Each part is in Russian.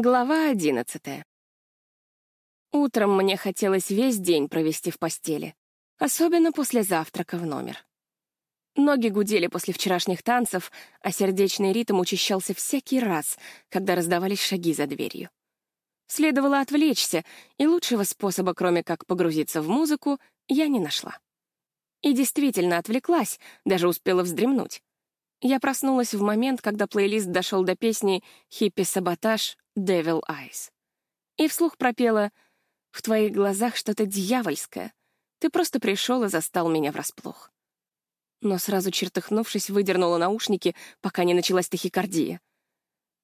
Глава одиннадцатая. Утром мне хотелось весь день провести в постели, особенно после завтрака в номер. Ноги гудели после вчерашних танцев, а сердечный ритм учащался всякий раз, когда раздавались шаги за дверью. Следовало отвлечься, и лучшего способа, кроме как погрузиться в музыку, я не нашла. И действительно отвлеклась, даже успела вздремнуть. Я проснулась в момент, когда плейлист дошел до песни «Хиппи-саботаж» Devil Eyes. И вслух пропела «В твоих глазах что-то дьявольское. Ты просто пришел и застал меня врасплох». Но сразу чертыхнувшись, выдернула наушники, пока не началась тахикардия.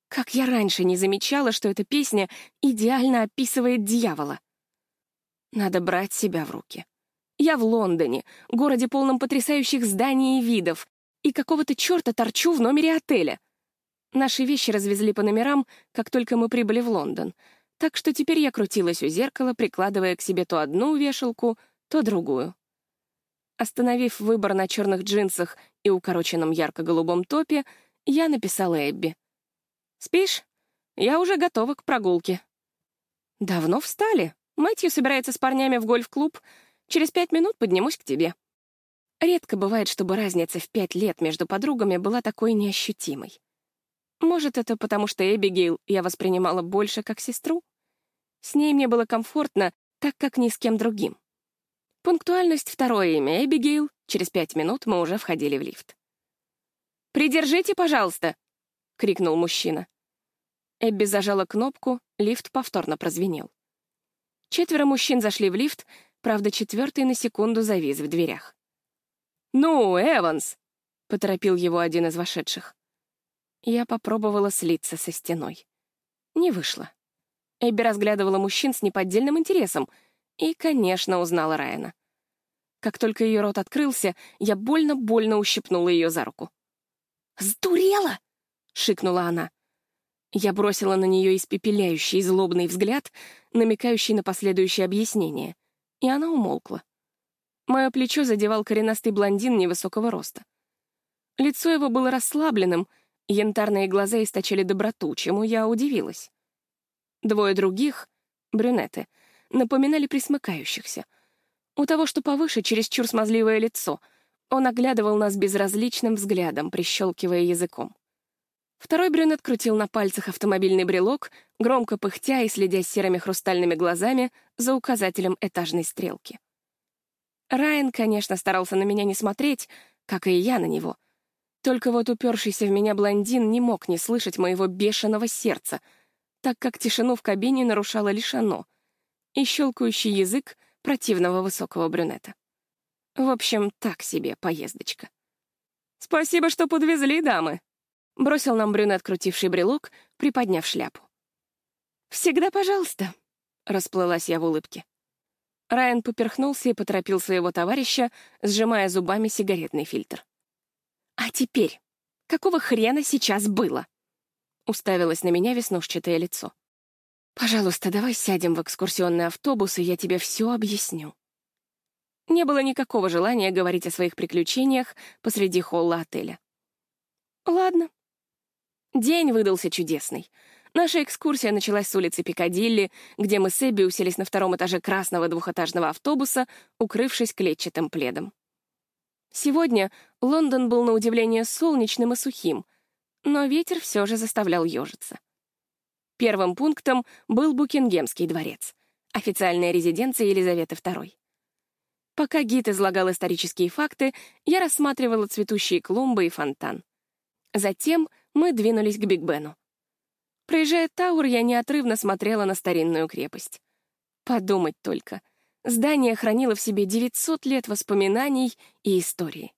Как я раньше не замечала, что эта песня идеально описывает дьявола. Надо брать себя в руки. Я в Лондоне, городе полном потрясающих зданий и видов, и какого-то черта торчу в номере отеля. Наши вещи развезли по номерам, как только мы прибыли в Лондон, так что теперь я крутилась у зеркала, прикладывая к себе то одну вешалку, то другую. Остановив выбор на черных джинсах и укороченном ярко-голубом топе, я написала Эбби. «Спишь? Я уже готова к прогулке». «Давно встали. Мэтью собирается с парнями в гольф-клуб. Через пять минут поднимусь к тебе». Редко бывает, чтобы разница в пять лет между подругами была такой неощутимой. Может, это потому, что Эбигейл я воспринимала больше как сестру? С ней мне было комфортно, так как ни с кем другим. Пунктуальность — второе имя Эбигейл. Через пять минут мы уже входили в лифт. «Придержите, пожалуйста!» — крикнул мужчина. Эбби зажала кнопку, лифт повторно прозвенел. Четверо мужчин зашли в лифт, правда, четвертый на секунду завис в дверях. «Ну, Эванс!» — поторопил его один из вошедших. Я попробовала слиться со стеной. Не вышло. Эбби разглядывала мужчин с неподдельным интересом и, конечно, узнала Райана. Как только ее рот открылся, я больно-больно ущипнула ее за руку. «Сдурела!» — шикнула она. Я бросила на нее испепеляющий злобный взгляд, намекающий на последующее объяснение, и она умолкла. Мое плечо задевал коренастый блондин невысокого роста. Лицо его было расслабленным — Янтарные глаза источали доброту, чему я удивилась. Двое других, брюнеты, напоминали присмыкающихся. У того, что повыше, чересчур смазливое лицо. Он оглядывал нас безразличным взглядом, прищелкивая языком. Второй брюнет крутил на пальцах автомобильный брелок, громко пыхтя и следя серыми хрустальными глазами за указателем этажной стрелки. Райан, конечно, старался на меня не смотреть, как и я на него, только вот упершийся в меня блондин не мог не слышать моего бешеного сердца, так как тишину в кабине нарушало лишь оно и щелкающий язык противного высокого брюнета. В общем, так себе поездочка. «Спасибо, что подвезли, дамы», — бросил нам брюнет, крутивший брелок, приподняв шляпу. «Всегда пожалуйста», — расплылась я в улыбке. Райан поперхнулся и поторопил своего товарища, сжимая зубами сигаретный фильтр. «А теперь, какого хрена сейчас было?» Уставилось на меня веснушчатое лицо. «Пожалуйста, давай сядем в экскурсионный автобус, и я тебе все объясню». Не было никакого желания говорить о своих приключениях посреди холла отеля. «Ладно». День выдался чудесный. Наша экскурсия началась с улицы Пикадилли, где мы с Эбби уселись на втором этаже красного двухэтажного автобуса, укрывшись клетчатым пледом. Сегодня Лондон был на удивление солнечным и сухим, но ветер все же заставлял ежиться. Первым пунктом был Букингемский дворец, официальная резиденция Елизаветы II. Пока гид излагал исторические факты, я рассматривала цветущие клумбы и фонтан. Затем мы двинулись к Биг Бену. Проезжая Тауэр, я неотрывно смотрела на старинную крепость. Подумать только — Здание хранило в себе 900 лет воспоминаний и истории.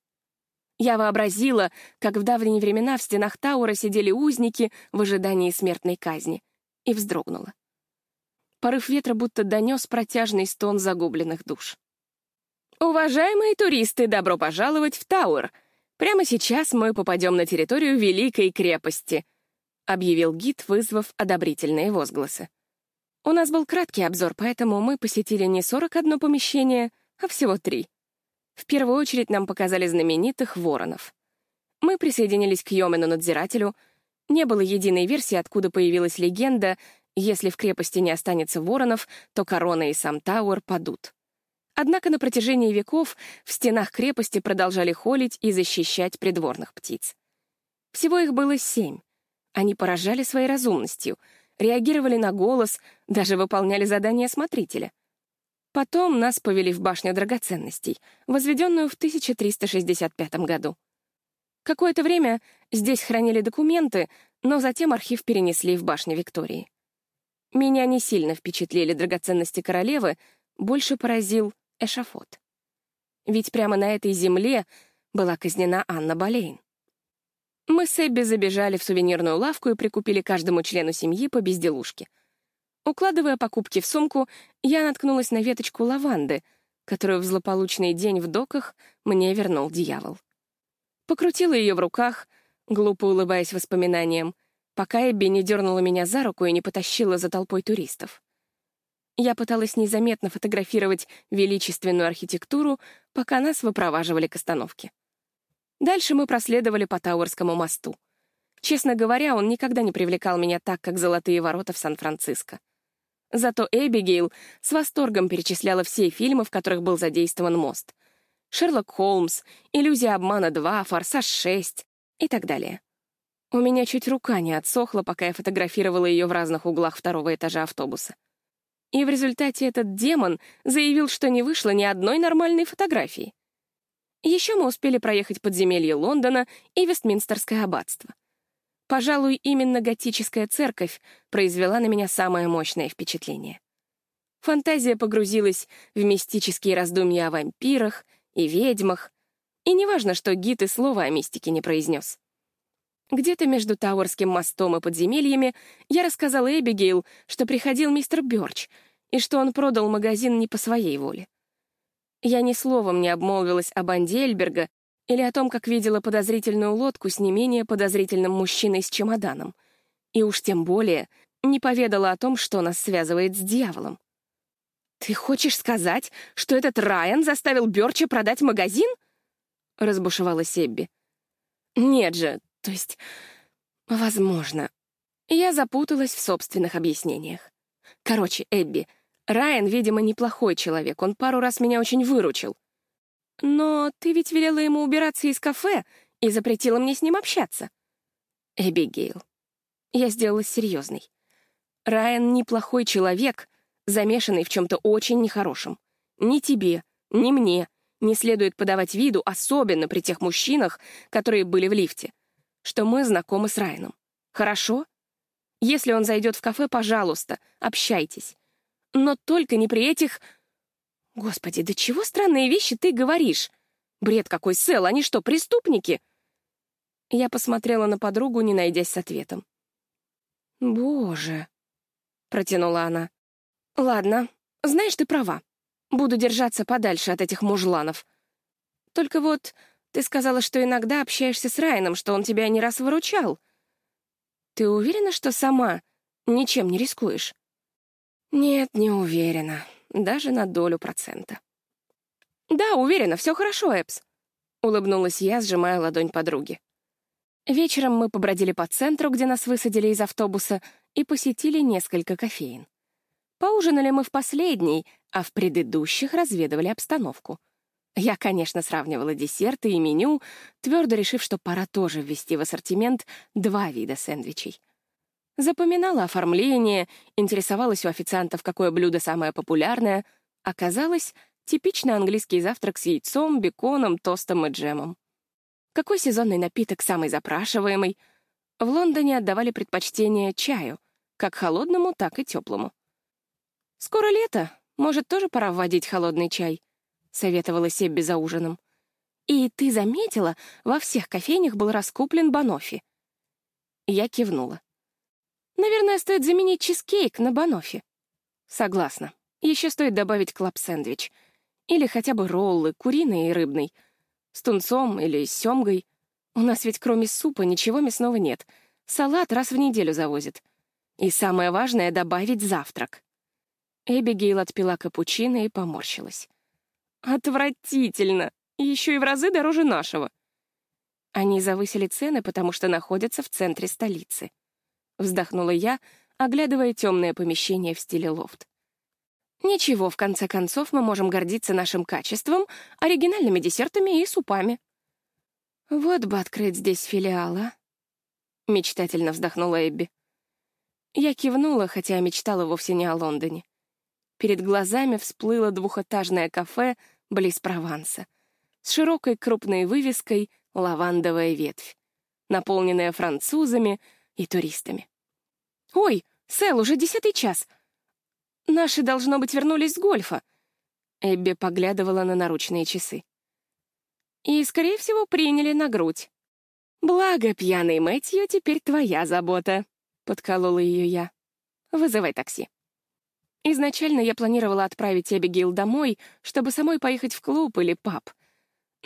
Я вообразила, как в давние времена в стенах Таура сидели узники в ожидании смертной казни, и вздрогнула. Порыв ветра будто донес протяжный стон загубленных душ. «Уважаемые туристы, добро пожаловать в Тауэр! Прямо сейчас мы попадем на территорию Великой крепости», — объявил гид, вызвав одобрительные возгласы. У нас был краткий обзор, поэтому мы посетили не 41 помещение, а всего три. В первую очередь нам показали знаменитых воронов. Мы присоединились к Йомену-надзирателю. Не было единой версии, откуда появилась легенда, Если в крепости не останется воронов, то корона и сам Тауэр падут. Однако на протяжении веков в стенах крепости продолжали холить и защищать придворных птиц. Всего их было семь. Они поражали своей разумностью, реагировали на голос, даже выполняли задания смотрителя. Потом нас повели в башню драгоценностей, возведенную в 1365 году. Какое-то время здесь хранили документы, но затем архив перенесли в башню Виктории. Меня не сильно впечатлили драгоценности королевы, больше поразил эшафот. Ведь прямо на этой земле была казнена Анна Болейн. Мы с Эбби забежали в сувенирную лавку и прикупили каждому члену семьи по безделушке. Укладывая покупки в сумку, я наткнулась на веточку лаванды, которую в злополучный день в доках мне вернул дьявол. Покрутила ее в руках, глупо улыбаясь воспоминаниям, пока Эбби не дернула меня за руку и не потащила за толпой туристов. Я пыталась незаметно фотографировать величественную архитектуру, пока нас выпроваживали к остановке. Дальше мы проследовали по Тауэрскому мосту. Честно говоря, он никогда не привлекал меня так, как золотые ворота в Сан-Франциско. Зато Эбигейл с восторгом перечисляла все фильмы, в которых был задействован мост. «Шерлок Холмс», «Иллюзия обмана 2», «Форсаж 6» и так далее. У меня чуть рука не отсохла, пока я фотографировала ее в разных углах второго этажа автобуса. И в результате этот демон заявил, что не вышло ни одной нормальной фотографии. Еще мы успели проехать подземелье Лондона и Вестминстерское аббатство. Пожалуй, именно готическая церковь произвела на меня самое мощное впечатление. Фантазия погрузилась в мистические раздумья о вампирах и ведьмах, и неважно, что гид и слова о мистике не произнес. Где-то между Тауэрским мостом и подземельями я рассказала Эбигейл, что приходил мистер Бёрч и что он продал магазин не по своей воле. Я ни словом не обмолвилась о банде Эльберга или о том, как видела подозрительную лодку с не менее подозрительным мужчиной с чемоданом. И уж тем более не поведала о том, что нас связывает с дьяволом. «Ты хочешь сказать, что этот Райан заставил Бёрча продать магазин?» — разбушевалась Себби. «Нет же, то есть, возможно. Я запуталась в собственных объяснениях. Короче, Эбби, Райан, видимо, неплохой человек, он пару раз меня очень выручил. Но ты ведь велела ему убираться из кафе и запретила мне с ним общаться. Эбигейл. Я сделалась серьезной. Райан неплохой человек, замешанный в чем-то очень нехорошем. Ни тебе, ни мне не следует подавать виду, особенно при тех мужчинах, которые были в лифте что мы знакомы с Райаном. Хорошо? Если он зайдет в кафе, пожалуйста, общайтесь. Но только не при этих... Господи, да чего странные вещи ты говоришь? Бред какой, Сэл, они что, преступники? Я посмотрела на подругу, не найдясь с ответом. «Боже», — протянула она. «Ладно, знаешь, ты права. Буду держаться подальше от этих мужланов. Только вот ты сказала, что иногда общаешься с Райаном, что он тебя не раз выручал. Ты уверена, что сама ничем не рискуешь? Нет, не уверена. Даже на долю процента. Да, уверена, все хорошо, Эпс. Улыбнулась я, сжимая ладонь подруги. Вечером мы побродили по центру, где нас высадили из автобуса, и посетили несколько кофеин. Поужинали мы в последней, а в предыдущих разведывали обстановку — я, конечно, сравнивала десерты и меню, твердо решив, что пора тоже ввести в ассортимент два вида сэндвичей. Запоминала оформление, интересовалась у официантов, какое блюдо самое популярное. Оказалось, типичный английский завтрак с яйцом, беконом, тостом и джемом. Какой сезонный напиток самый запрашиваемый? В Лондоне отдавали предпочтение чаю, как холодному, так и теплому. Скоро лето, может, тоже пора вводить холодный чай советовала Себби за ужином. «И ты заметила, во всех кофейнях был раскуплен банофи?» Я кивнула. «Наверное, стоит заменить чизкейк на банофи». «Согласна. Еще стоит добавить клаб-сэндвич. Или хотя бы роллы, куриный и рыбный. С тунцом или с семгой. У нас ведь кроме супа ничего мясного нет. Салат раз в неделю завозят. И самое важное — добавить завтрак». Эбигейл отпила капучино и поморщилась. Отвратительно! Еще и в разы дороже нашего. Они завысили цены, потому что находятся в центре столицы. Вздохнула я, оглядывая темное помещение в стиле лофт. Ничего, в конце концов, мы можем гордиться нашим качеством, оригинальными десертами и супами. Вот бы открыть здесь филиал, а? Мечтательно вздохнула Эбби. Я кивнула, хотя мечтала вовсе не о Лондоне. Перед глазами всплыло двухэтажное кафе близ Прованса с широкой крупной вывеской «Лавандовая ветвь», наполненная французами и туристами. «Ой, Сэл, уже десятый час. Наши, должно быть, вернулись с гольфа». Эбби поглядывала на наручные часы. «И, скорее всего, приняли на грудь. Благо, пьяный Мэтью теперь твоя забота», — подколола ее я. «Вызывай такси». Изначально я планировала отправить Эбигейл домой, чтобы самой поехать в клуб или паб.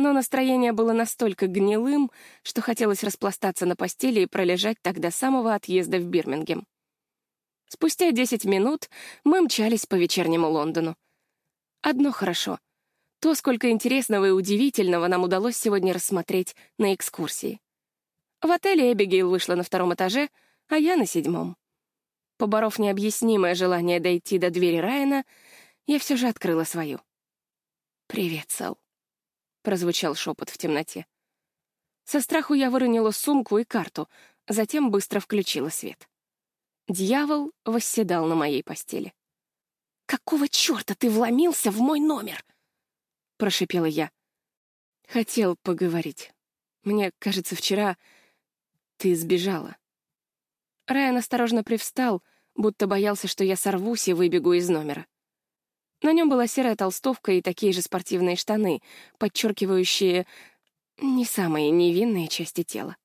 Но настроение было настолько гнилым, что хотелось распластаться на постели и пролежать так до самого отъезда в Бирмингем. Спустя 10 минут мы мчались по вечернему Лондону. Одно хорошо. То, сколько интересного и удивительного нам удалось сегодня рассмотреть на экскурсии. В отеле Эбигейл вышла на втором этаже, а я на седьмом. Поборов необъяснимое желание дойти до двери Райана, я все же открыла свою. «Привет, Сэл», — прозвучал шепот в темноте. Со страху я выронила сумку и карту, затем быстро включила свет. Дьявол восседал на моей постели. «Какого черта ты вломился в мой номер?» — прошипела я. «Хотел поговорить. Мне кажется, вчера ты сбежала». Райан осторожно привстал, будто боялся, что я сорвусь и выбегу из номера. На нем была серая толстовка и такие же спортивные штаны, подчеркивающие не самые невинные части тела.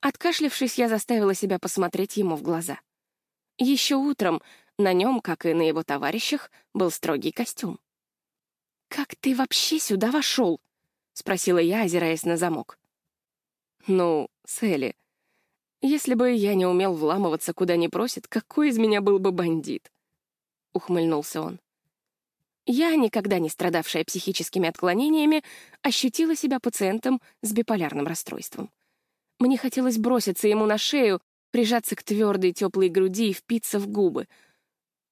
Откашлившись, я заставила себя посмотреть ему в глаза. Еще утром на нем, как и на его товарищах, был строгий костюм. «Как ты вообще сюда вошел?» — спросила я, озираясь на замок. «Ну, Селли, если бы я не умел вламываться, куда не просит, какой из меня был бы бандит?» — ухмыльнулся он. Я, никогда не страдавшая психическими отклонениями, ощутила себя пациентом с биполярным расстройством. Мне хотелось броситься ему на шею, прижаться к твердой теплой груди и впиться в губы.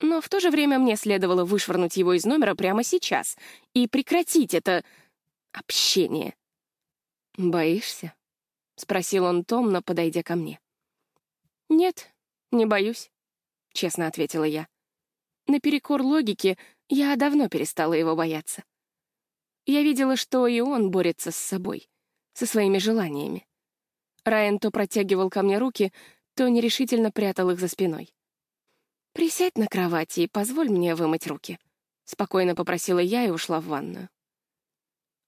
Но в то же время мне следовало вышвырнуть его из номера прямо сейчас и прекратить это общение. «Боишься?» — спросил он томно, подойдя ко мне. «Нет, не боюсь», — честно ответила я. Наперекор логике я давно перестала его бояться. Я видела, что и он борется с собой, со своими желаниями. Райан то протягивал ко мне руки, то нерешительно прятал их за спиной. «Присядь на кровати и позволь мне вымыть руки», — спокойно попросила я и ушла в ванную.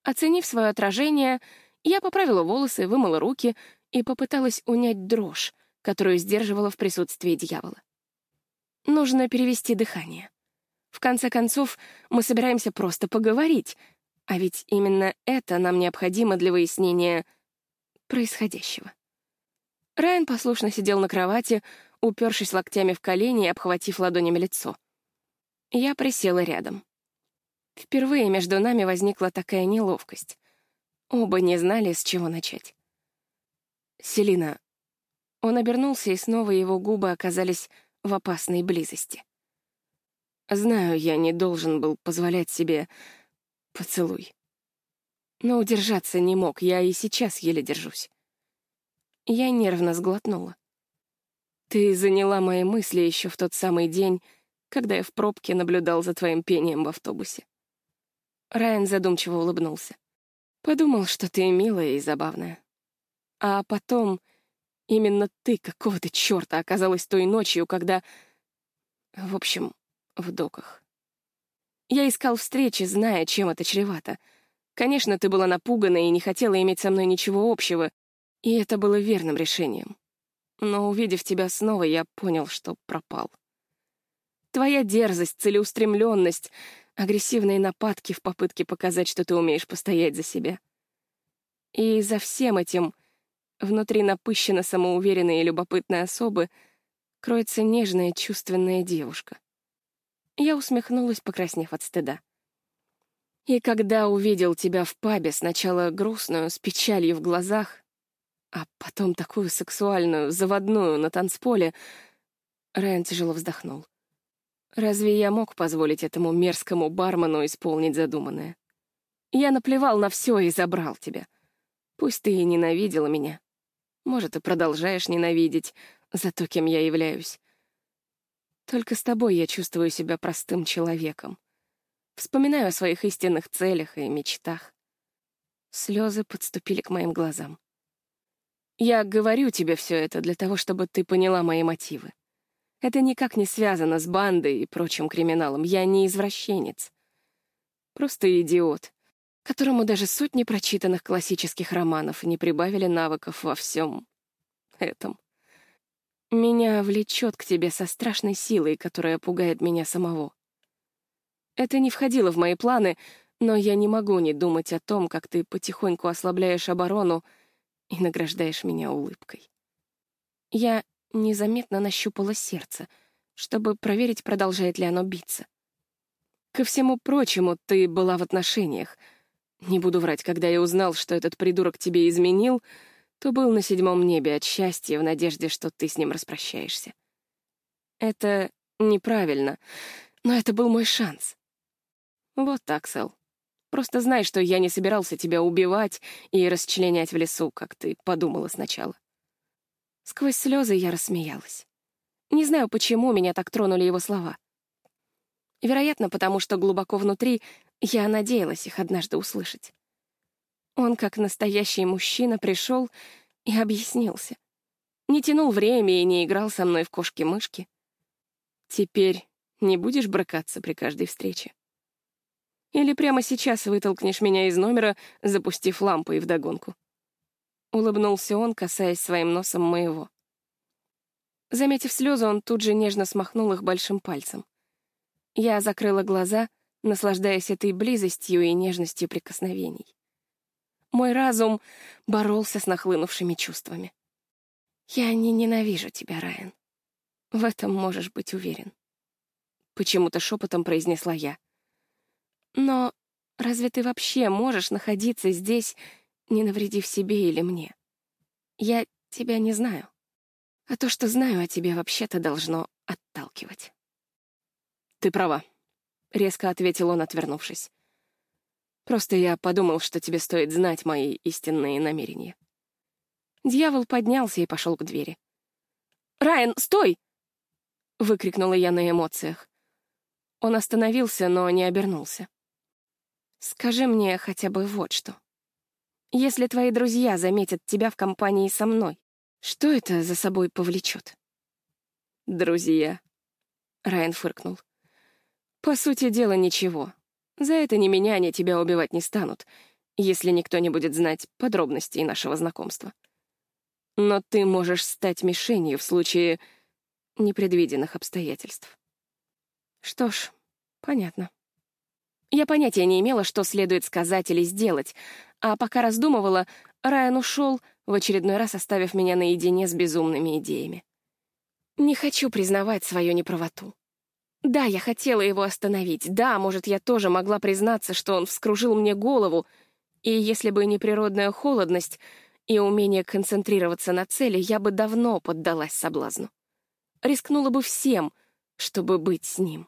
Оценив свое отражение, я поправила волосы, вымыла руки и попыталась унять дрожь, которую сдерживала в присутствии дьявола. Нужно перевести дыхание. В конце концов, мы собираемся просто поговорить, а ведь именно это нам необходимо для выяснения происходящего. Райан послушно сидел на кровати, упершись локтями в колени и обхватив ладонями лицо. Я присела рядом. Впервые между нами возникла такая неловкость. Оба не знали, с чего начать. «Селина». Он обернулся, и снова его губы оказались в опасной близости. Знаю, я не должен был позволять себе поцелуй. Но удержаться не мог, я и сейчас еле держусь. Я нервно сглотнула. Ты заняла мои мысли еще в тот самый день, когда я в пробке наблюдал за твоим пением в автобусе. Райан задумчиво улыбнулся. Подумал, что ты милая и забавная. А потом именно ты какого-то черта оказалась той ночью, когда... В общем, в доках. Я искал встречи, зная, чем это чревато. Конечно, ты была напугана и не хотела иметь со мной ничего общего, и это было верным решением. Но, увидев тебя снова, я понял, что пропал. Твоя дерзость, целеустремленность, агрессивные нападки в попытке показать, что ты умеешь постоять за себя. И за всем этим, внутри напыщенно самоуверенной и любопытной особы, кроется нежная чувственная девушка. Я усмехнулась, покраснев от стыда. И когда увидел тебя в пабе, сначала грустную, с печалью в глазах, а потом такую сексуальную, заводную на танцполе, Райан тяжело вздохнул. Разве я мог позволить этому мерзкому бармену исполнить задуманное? Я наплевал на все и забрал тебя. Пусть ты и ненавидела меня. Может, и продолжаешь ненавидеть за то, кем я являюсь. Только с тобой я чувствую себя простым человеком. Вспоминаю о своих истинных целях и мечтах. Слезы подступили к моим глазам. Я говорю тебе все это для того, чтобы ты поняла мои мотивы. Это никак не связано с бандой и прочим криминалом. Я не извращенец. Просто идиот, которому даже сотни прочитанных классических романов не прибавили навыков во всем этом. Меня влечет к тебе со страшной силой, которая пугает меня самого. Это не входило в мои планы, но я не могу не думать о том, как ты потихоньку ослабляешь оборону и награждаешь меня улыбкой. Я незаметно нащупала сердце, чтобы проверить, продолжает ли оно биться. Ко всему прочему, ты была в отношениях. Не буду врать, когда я узнал, что этот придурок тебе изменил, то был на седьмом небе от счастья в надежде, что ты с ним распрощаешься. Это неправильно, но это был мой шанс. Вот так, Сэл. Просто знай, что я не собирался тебя убивать и расчленять в лесу, как ты подумала сначала. Сквозь слезы я рассмеялась. Не знаю, почему меня так тронули его слова. Вероятно, потому что глубоко внутри я надеялась их однажды услышать. Он, как настоящий мужчина, пришел и объяснился. Не тянул время и не играл со мной в кошки-мышки. Теперь не будешь брыкаться при каждой встрече? Или прямо сейчас вытолкнешь меня из номера, запустив лампой вдогонку? Улыбнулся он, касаясь своим носом моего. Заметив слезы, он тут же нежно смахнул их большим пальцем. Я закрыла глаза, наслаждаясь этой близостью и нежностью прикосновений. Мой разум боролся с нахлынувшими чувствами. «Я не ненавижу тебя, Райан. В этом можешь быть уверен». Почему-то шепотом произнесла я. «Но разве ты вообще можешь находиться здесь не навредив себе или мне. Я тебя не знаю. А то, что знаю о тебе, вообще-то должно отталкивать. «Ты права», — резко ответил он, отвернувшись. «Просто я подумал, что тебе стоит знать мои истинные намерения». Дьявол поднялся и пошел к двери. «Райан, стой!» — выкрикнула я на эмоциях. Он остановился, но не обернулся. «Скажи мне хотя бы вот что. Если твои друзья заметят тебя в компании со мной, что это за собой повлечет? Друзья. Райан фыркнул. По сути дела, ничего. За это ни меня, ни тебя убивать не станут, если никто не будет знать подробностей нашего знакомства. Но ты можешь стать мишенью в случае непредвиденных обстоятельств. Что ж, понятно. Я понятия не имела, что следует сказать или сделать, а пока раздумывала, Райан ушел, в очередной раз оставив меня наедине с безумными идеями. Не хочу признавать свою неправоту. Да, я хотела его остановить. Да, может, я тоже могла признаться, что он вскружил мне голову, и если бы не природная холодность и умение концентрироваться на цели, я бы давно поддалась соблазну. Рискнула бы всем, чтобы быть с ним.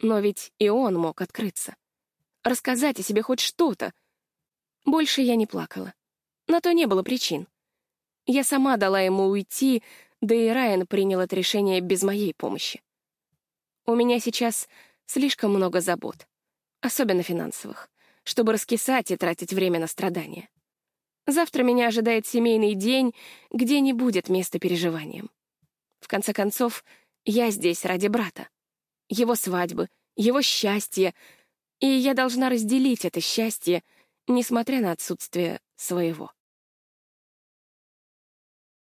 Но ведь и он мог открыться. Рассказать о себе хоть что-то. Больше я не плакала. На то не было причин. Я сама дала ему уйти, да и Райан принял это решение без моей помощи. У меня сейчас слишком много забот, особенно финансовых, чтобы раскисать и тратить время на страдания. Завтра меня ожидает семейный день, где не будет места переживаниям. В конце концов, я здесь ради брата его свадьбы, его счастье, и я должна разделить это счастье, несмотря на отсутствие своего.